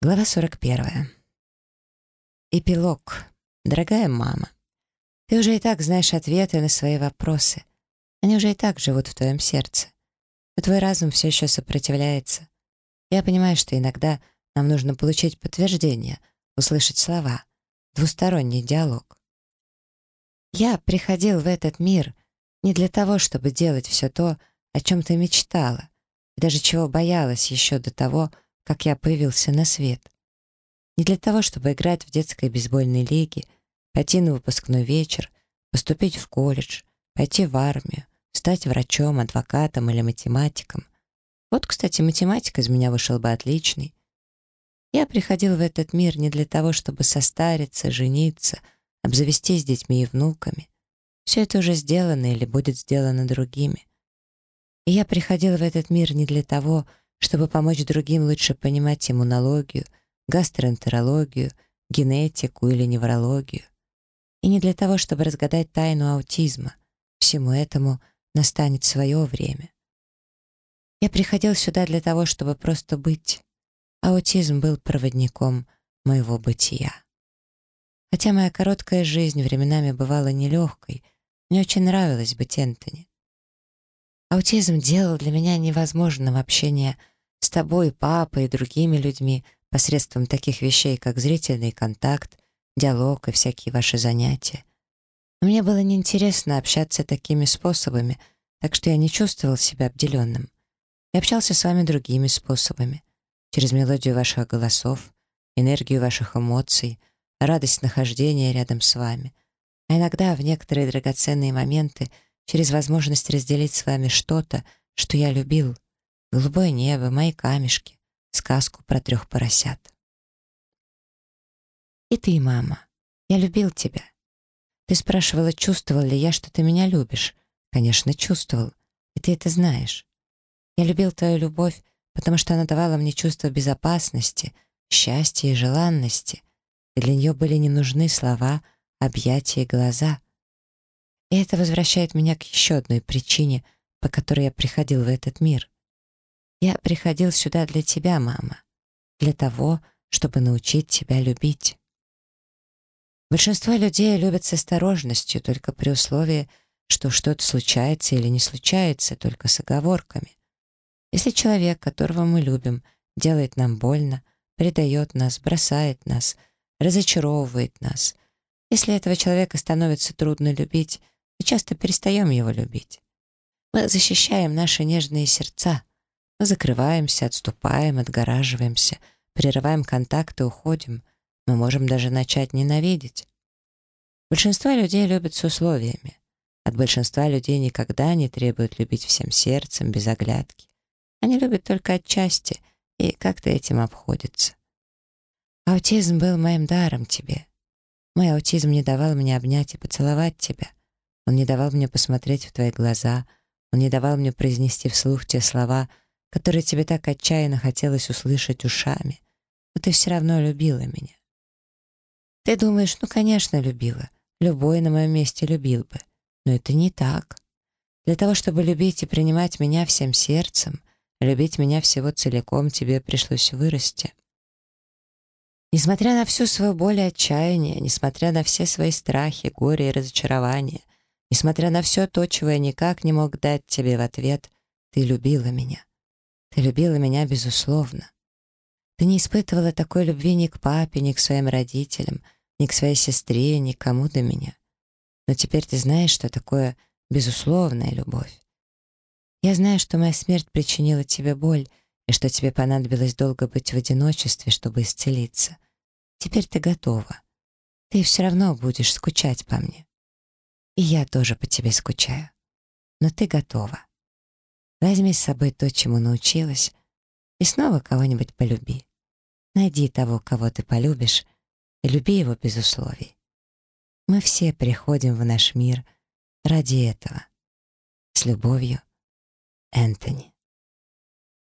Глава 41. Эпилог. Дорогая мама, ты уже и так знаешь ответы на свои вопросы. Они уже и так живут в твоем сердце. Но твой разум все еще сопротивляется. Я понимаю, что иногда нам нужно получить подтверждение, услышать слова, двусторонний диалог. Я приходил в этот мир не для того, чтобы делать все то, о чем ты мечтала, и даже чего боялась еще до того, как я появился на свет. Не для того, чтобы играть в детской бейсбольной лиге, пойти на выпускной вечер, поступить в колледж, пойти в армию, стать врачом, адвокатом или математиком. Вот, кстати, математик из меня вышел бы отличный. Я приходил в этот мир не для того, чтобы состариться, жениться, обзавестись детьми и внуками. Все это уже сделано или будет сделано другими. И я приходил в этот мир не для того, чтобы помочь другим лучше понимать иммунологию, гастроэнтерологию, генетику или неврологию. И не для того, чтобы разгадать тайну аутизма. Всему этому настанет свое время. Я приходил сюда для того, чтобы просто быть. Аутизм был проводником моего бытия. Хотя моя короткая жизнь временами бывала нелегкой, мне очень нравилось быть Энтони. Аутизм делал для меня невозможным общение с тобой, папой и другими людьми посредством таких вещей, как зрительный контакт, диалог и всякие ваши занятия. Но мне было неинтересно общаться такими способами, так что я не чувствовал себя обделенным. Я общался с вами другими способами, через мелодию ваших голосов, энергию ваших эмоций, радость нахождения рядом с вами. А иногда в некоторые драгоценные моменты — через возможность разделить с вами что-то, что я любил. Голубое небо, мои камешки, сказку про трех поросят. И ты, мама, я любил тебя. Ты спрашивала, чувствовал ли я, что ты меня любишь. Конечно, чувствовал, и ты это знаешь. Я любил твою любовь, потому что она давала мне чувство безопасности, счастья и желанности, и для нее были не нужны слова, объятия и глаза — и это возвращает меня к еще одной причине, по которой я приходил в этот мир. Я приходил сюда для тебя, мама. Для того, чтобы научить тебя любить. Большинство людей любят с осторожностью, только при условии, что что-то случается или не случается, только с оговорками. Если человек, которого мы любим, делает нам больно, предает нас, бросает нас, разочаровывает нас, если этого человека становится трудно любить, мы часто перестаем его любить. Мы защищаем наши нежные сердца. Мы закрываемся, отступаем, отгораживаемся, прерываем контакты, уходим. Мы можем даже начать ненавидеть. Большинство людей любят с условиями. От большинства людей никогда не требуют любить всем сердцем, без оглядки. Они любят только отчасти и как-то этим обходятся. Аутизм был моим даром тебе. Мой аутизм не давал мне обнять и поцеловать тебя. Он не давал мне посмотреть в твои глаза, он не давал мне произнести вслух те слова, которые тебе так отчаянно хотелось услышать ушами. Но ты все равно любила меня. Ты думаешь, ну, конечно, любила. Любой на моем месте любил бы. Но это не так. Для того, чтобы любить и принимать меня всем сердцем, любить меня всего целиком, тебе пришлось вырасти. Несмотря на всю свою боль и отчаяние, несмотря на все свои страхи, горе и разочарования, Несмотря на все то, чего я никак не мог дать тебе в ответ, ты любила меня. Ты любила меня безусловно. Ты не испытывала такой любви ни к папе, ни к своим родителям, ни к своей сестре, ни к кому до меня. Но теперь ты знаешь, что такое безусловная любовь. Я знаю, что моя смерть причинила тебе боль, и что тебе понадобилось долго быть в одиночестве, чтобы исцелиться. Теперь ты готова. Ты все равно будешь скучать по мне. И я тоже по тебе скучаю. Но ты готова. Возьми с собой то, чему научилась, и снова кого-нибудь полюби. Найди того, кого ты полюбишь, и люби его без условий. Мы все приходим в наш мир ради этого. С любовью, Энтони.